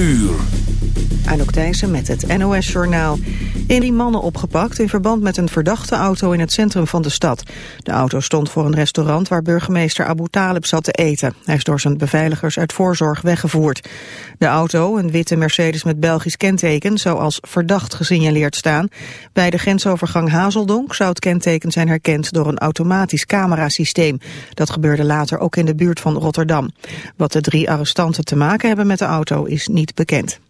uur. Anouk Thijssen met het NOS-journaal. In die mannen opgepakt in verband met een verdachte auto in het centrum van de stad. De auto stond voor een restaurant waar burgemeester Abu Talib zat te eten. Hij is door zijn beveiligers uit voorzorg weggevoerd. De auto, een witte Mercedes met Belgisch kenteken, zou als verdacht gesignaleerd staan. Bij de grensovergang Hazeldonk zou het kenteken zijn herkend door een automatisch camerasysteem. Dat gebeurde later ook in de buurt van Rotterdam. Wat de drie arrestanten te maken hebben met de auto is niet bekend.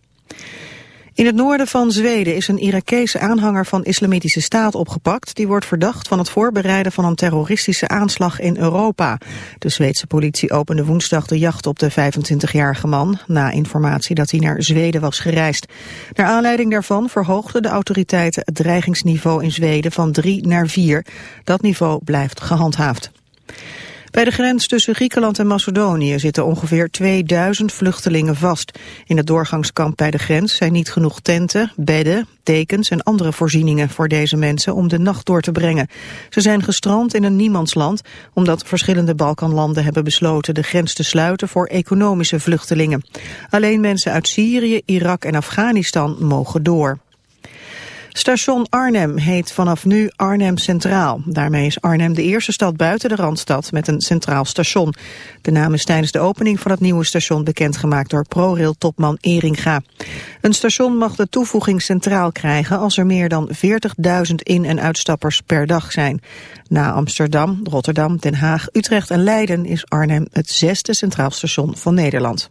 In het noorden van Zweden is een Irakese aanhanger van Islamitische Staat opgepakt. Die wordt verdacht van het voorbereiden van een terroristische aanslag in Europa. De Zweedse politie opende woensdag de jacht op de 25-jarige man... na informatie dat hij naar Zweden was gereisd. Naar aanleiding daarvan verhoogden de autoriteiten het dreigingsniveau in Zweden van 3 naar 4. Dat niveau blijft gehandhaafd. Bij de grens tussen Griekenland en Macedonië zitten ongeveer 2000 vluchtelingen vast. In het doorgangskamp bij de grens zijn niet genoeg tenten, bedden, dekens en andere voorzieningen voor deze mensen om de nacht door te brengen. Ze zijn gestrand in een niemandsland omdat verschillende Balkanlanden hebben besloten de grens te sluiten voor economische vluchtelingen. Alleen mensen uit Syrië, Irak en Afghanistan mogen door. Station Arnhem heet vanaf nu Arnhem Centraal. Daarmee is Arnhem de eerste stad buiten de Randstad met een centraal station. De naam is tijdens de opening van het nieuwe station bekendgemaakt door ProRail-topman Eringa. Een station mag de toevoeging centraal krijgen als er meer dan 40.000 in- en uitstappers per dag zijn. Na Amsterdam, Rotterdam, Den Haag, Utrecht en Leiden is Arnhem het zesde centraal station van Nederland.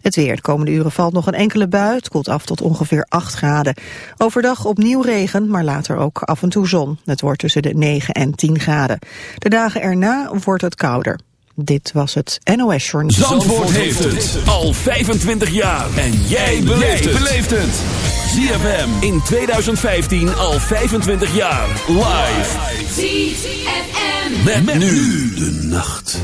Het weer. De komende uren valt nog een enkele bui. Het koelt af tot ongeveer 8 graden. Overdag opnieuw regen, maar later ook af en toe zon. Het wordt tussen de 9 en 10 graden. De dagen erna wordt het kouder. Dit was het NOS Journal. Zandvoort, Zandvoort heeft het al 25 jaar. En jij beleeft het. ZFM in 2015 al 25 jaar. Live. ZFM. Met, met nu de nacht.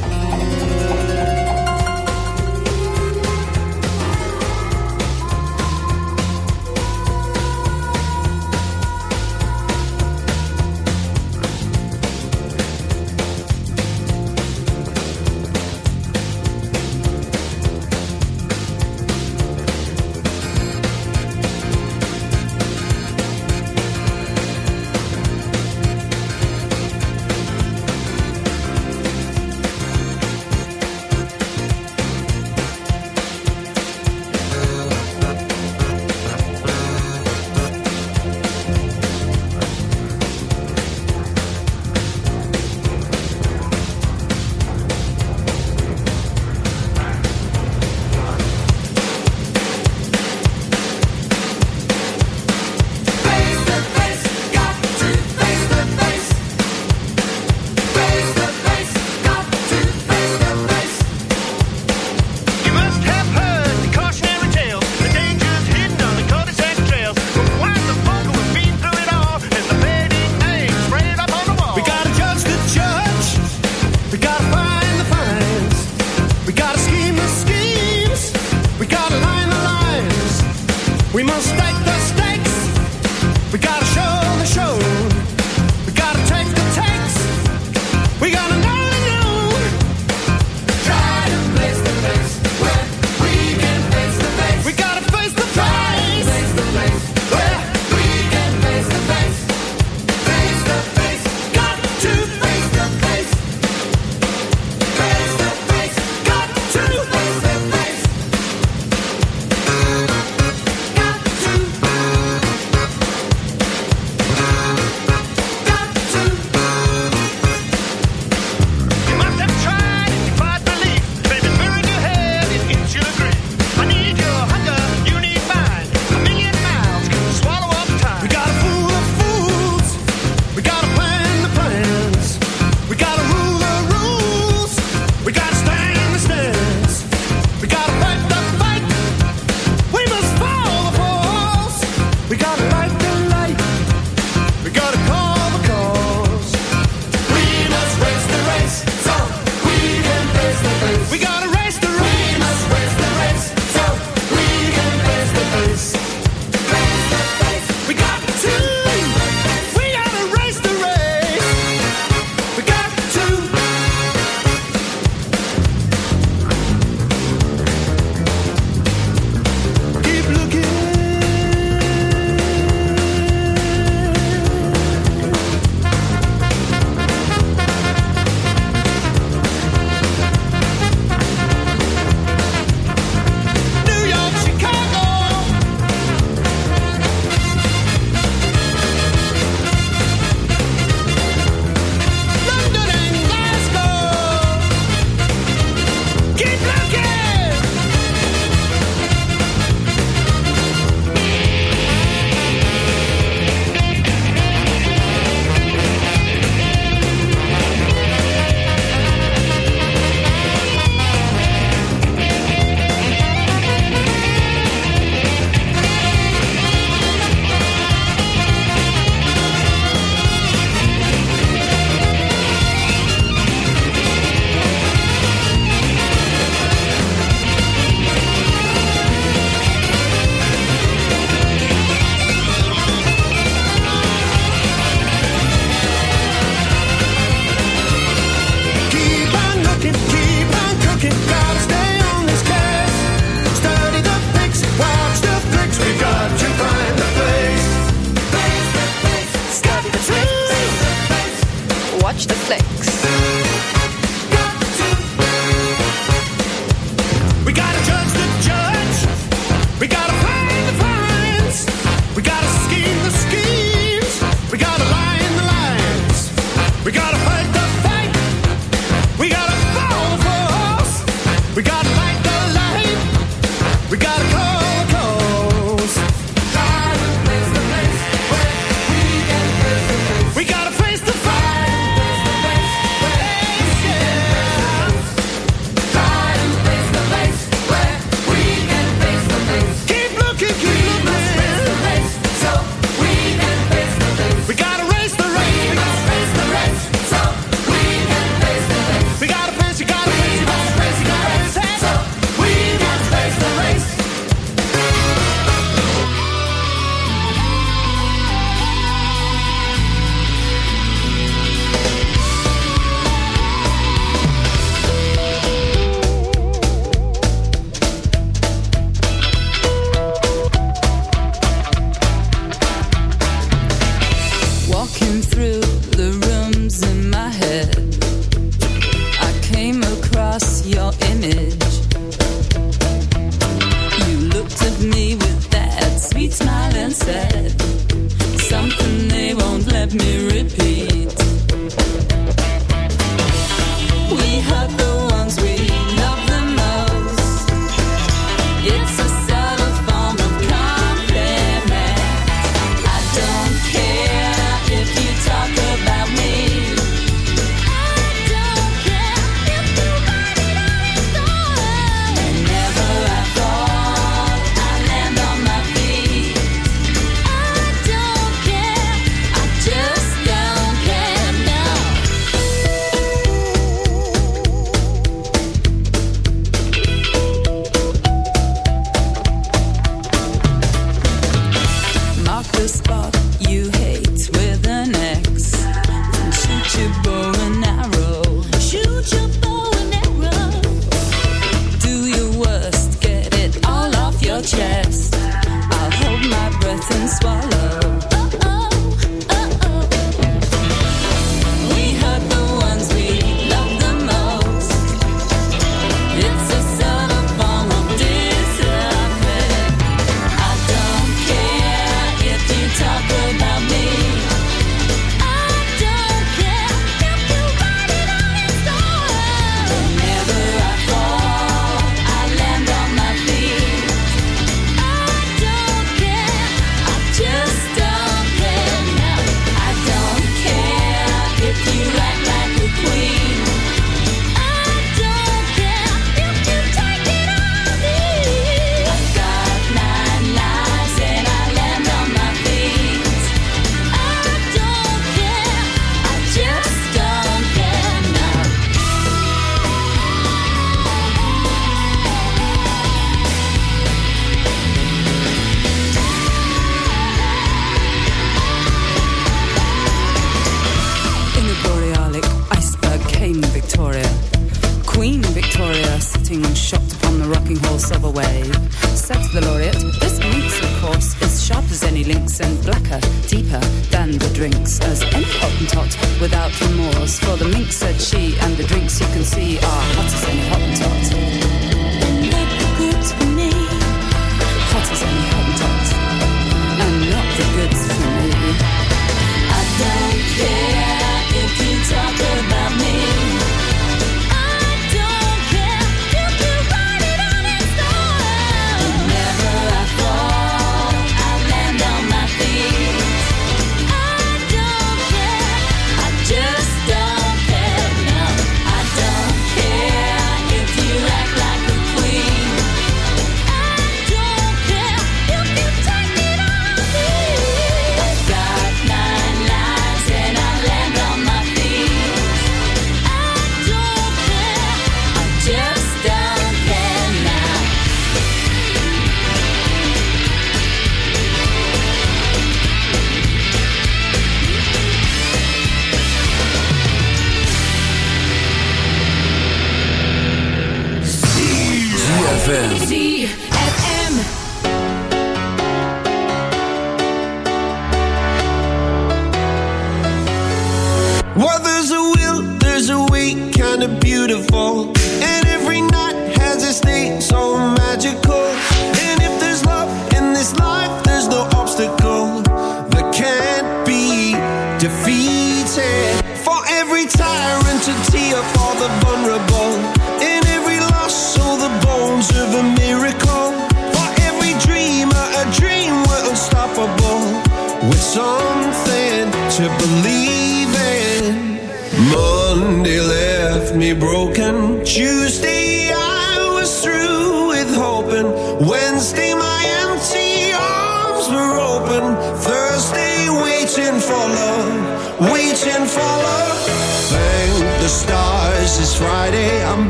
beautiful.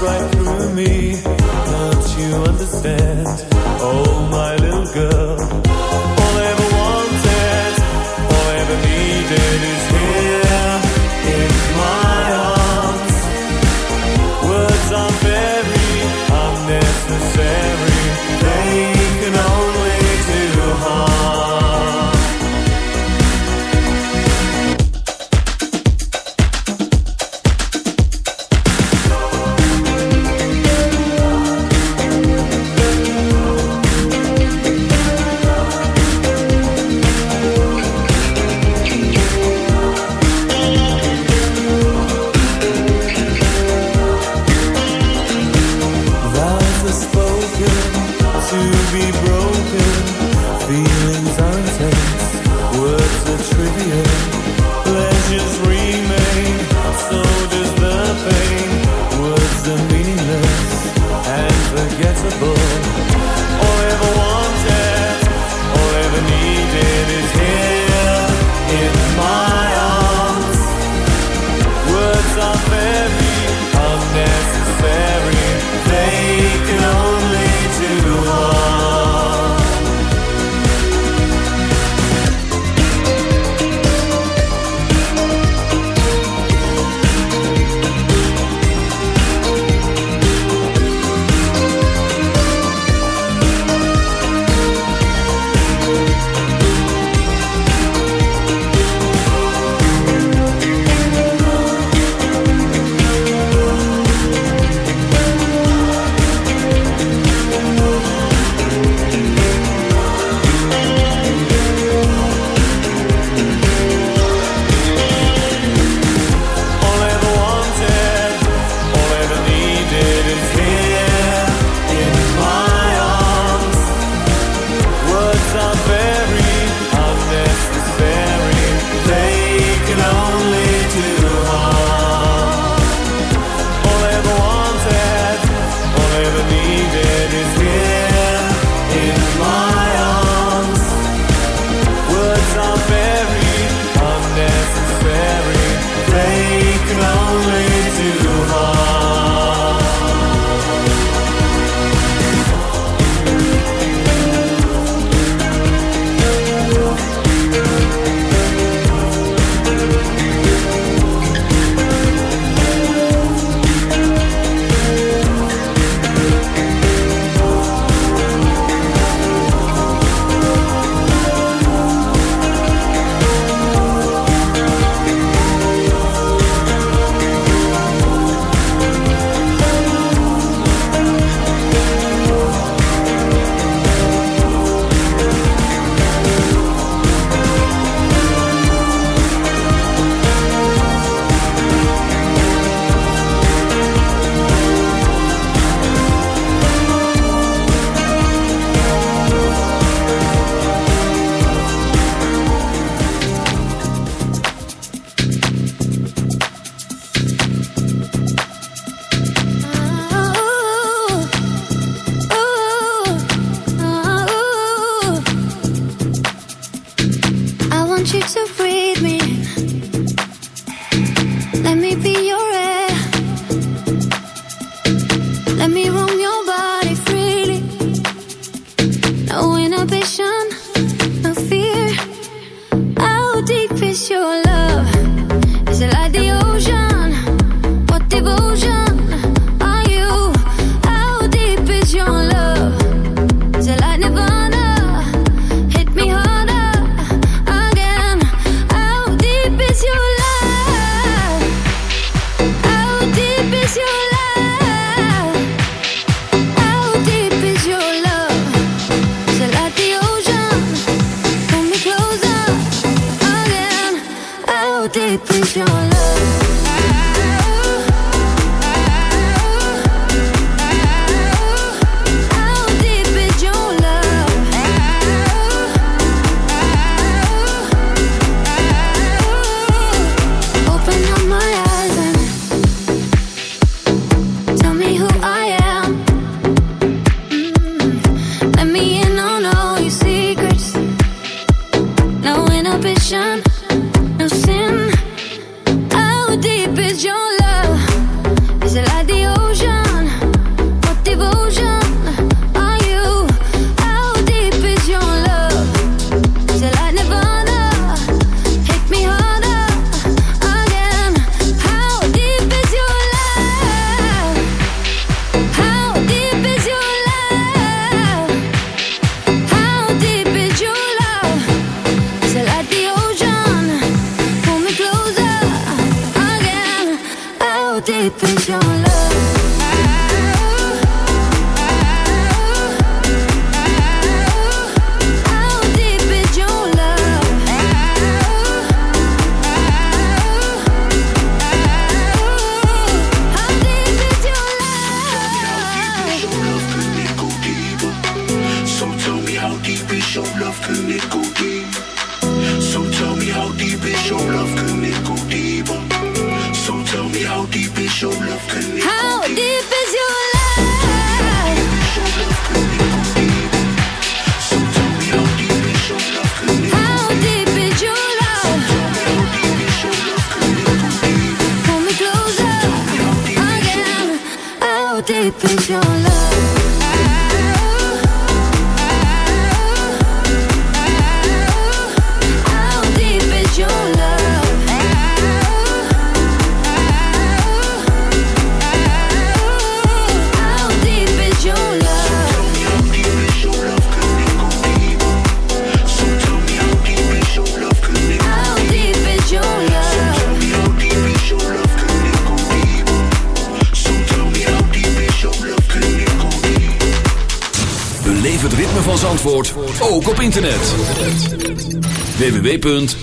right through me.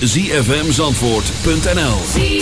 www.zfmzandvoort.nl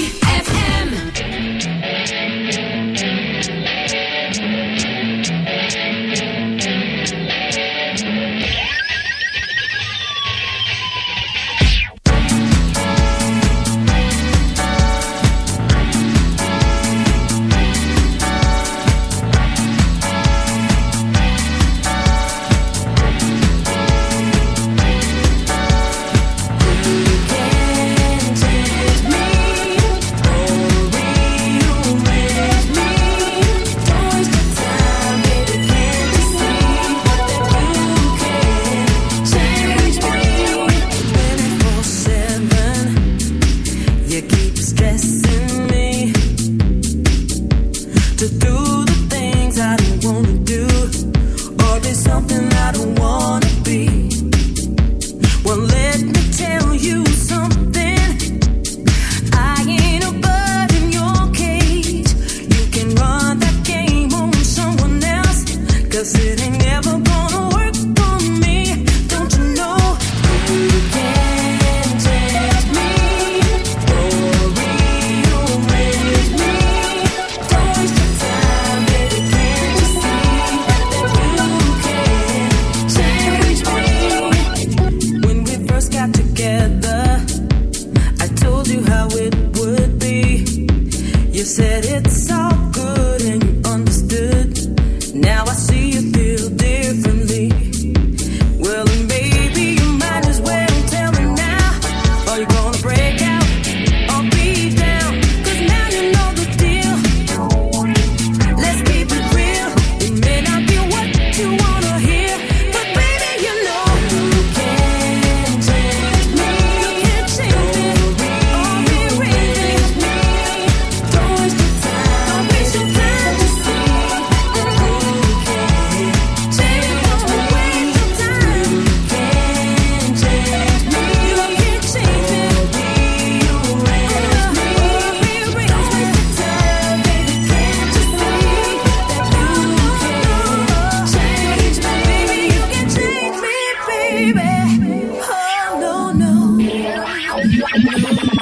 Thank you.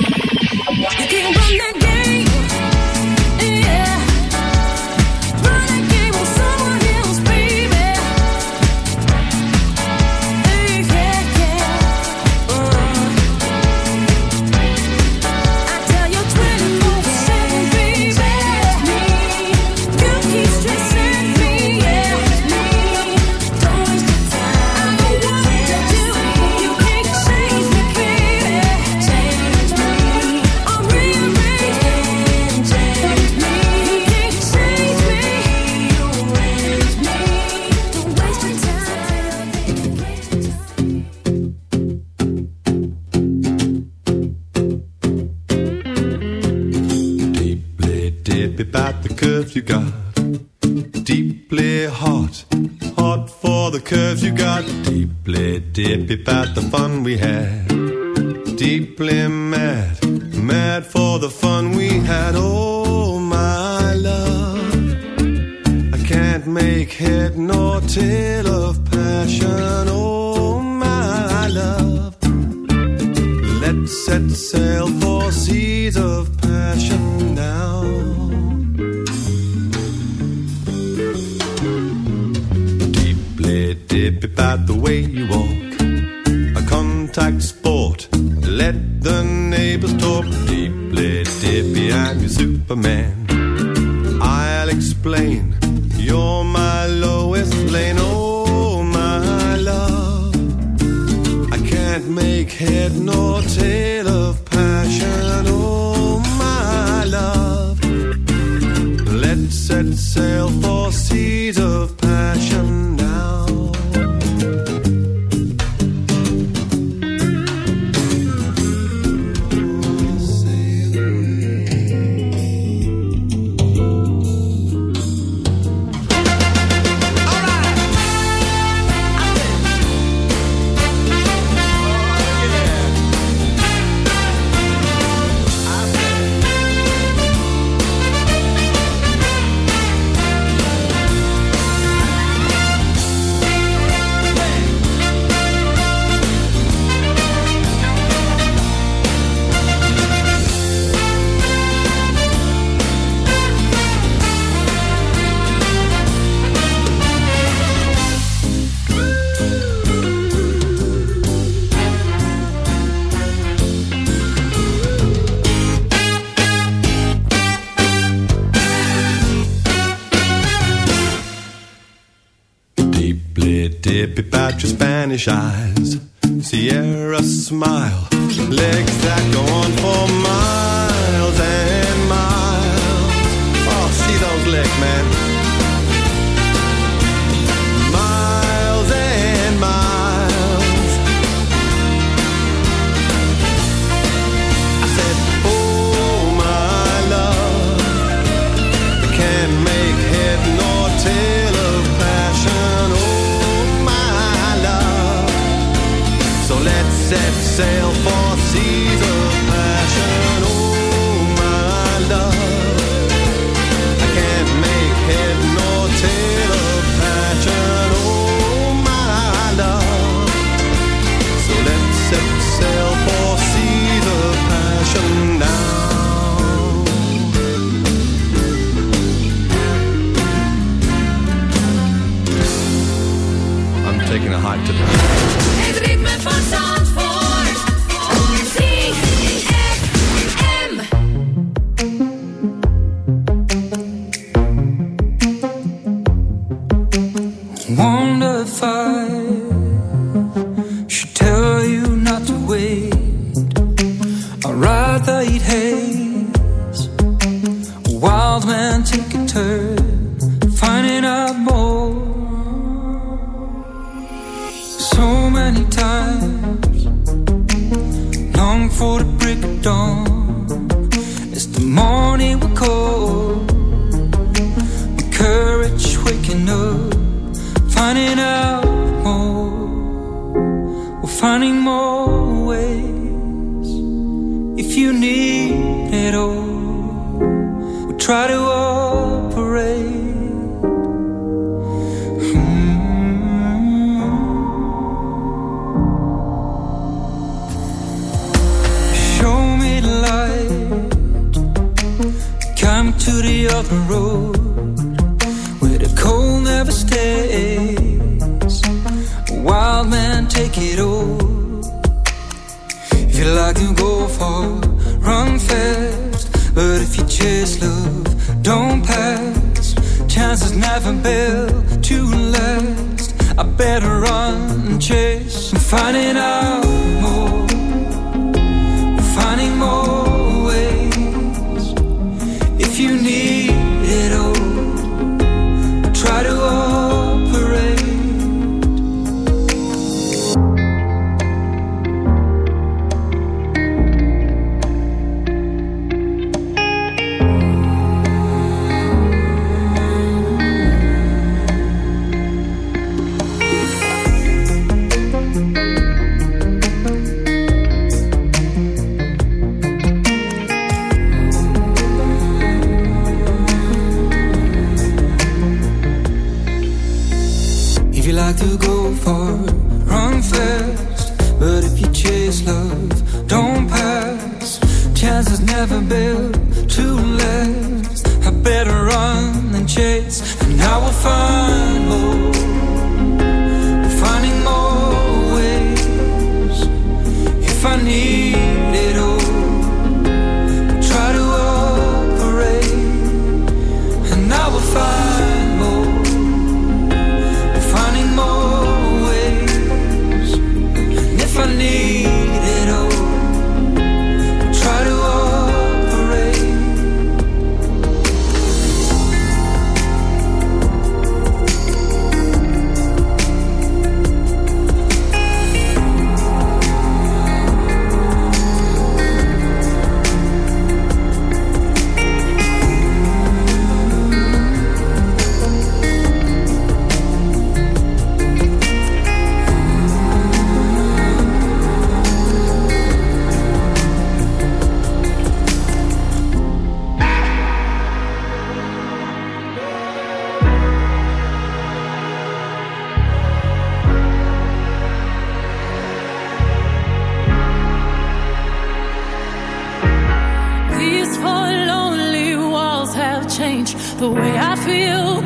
change the way I feel.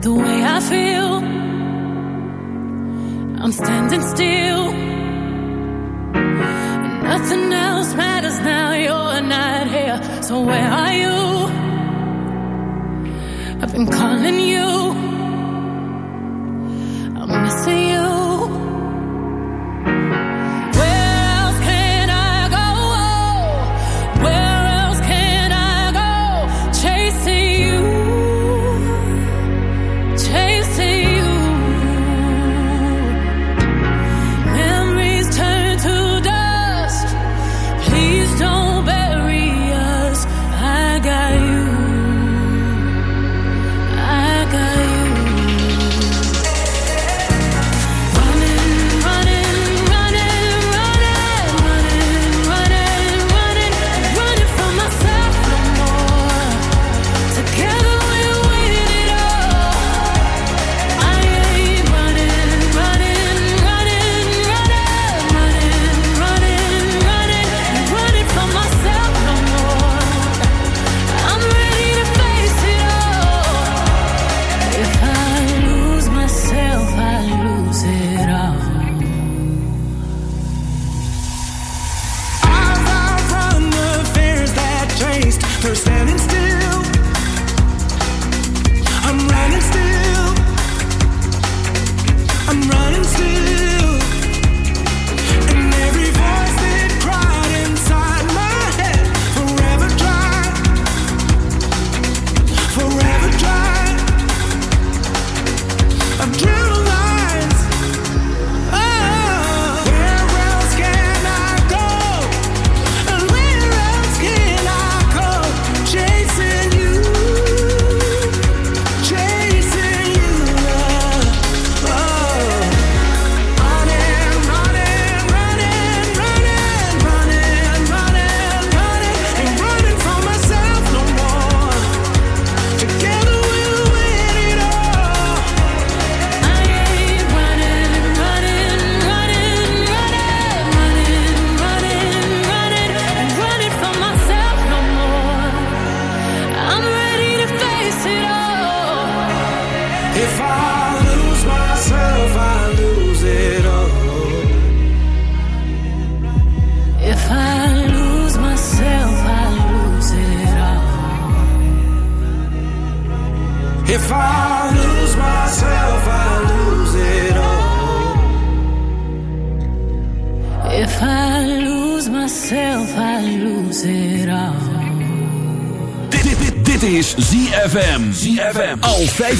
The way I feel. I'm standing still. And nothing else matters now. You're not here. So where are you? I've been calling you. I'm missing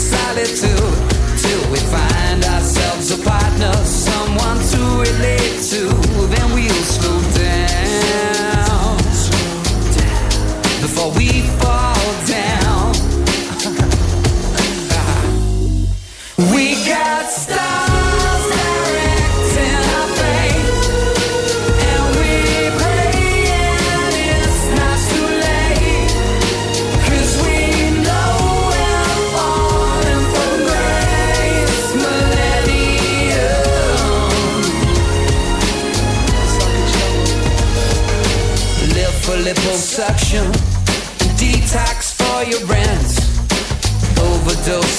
solitude till we find ourselves a partner, someone to relate to.